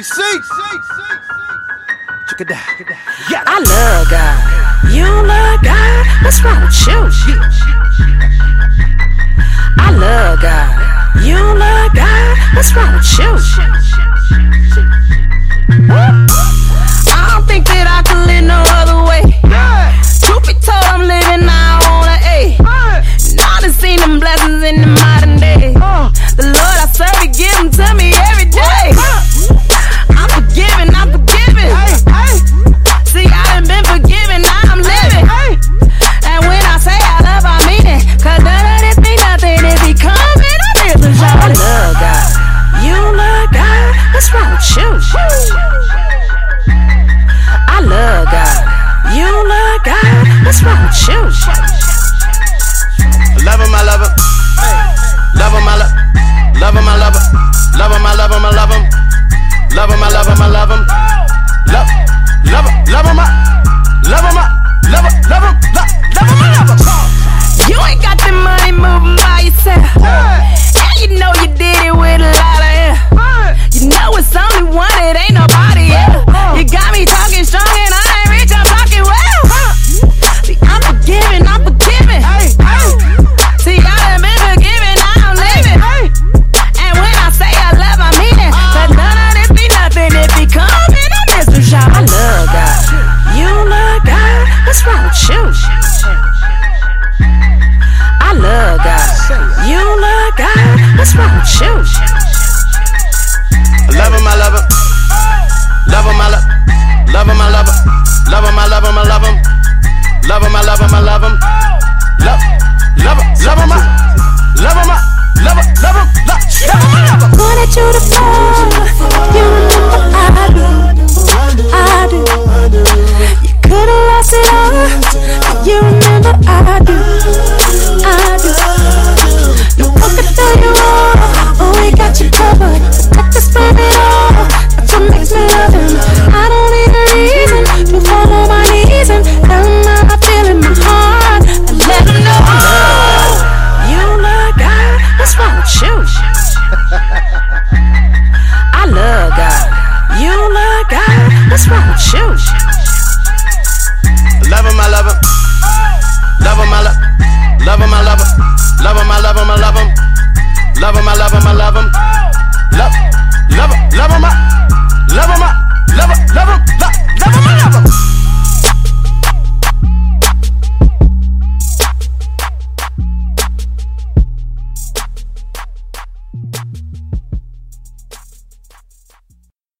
Check it out. Yeah. I love God. You love God? What's wrong with you? I love God. You love God? What's wrong with you? What's wrong with you? I love God. You love God? What's wrong with you? Love him, I love him. Love him, I love Love him, I love him. Love him, I love him, I love him. Love him, I love him, I love him. Love, love him, love him, I love him, I love him, love him, love, love him, I love him. You ain't got the money moving by yourself. You love God? What's wrong with you? Love him, I love him. Love him, I love. Love him, I love him. Love him, I love him, I love him. Shoot. Love him, I love him. Love him, I love Love him, I love him. Love him, I love him, I love him. Love him, I love him, I love him.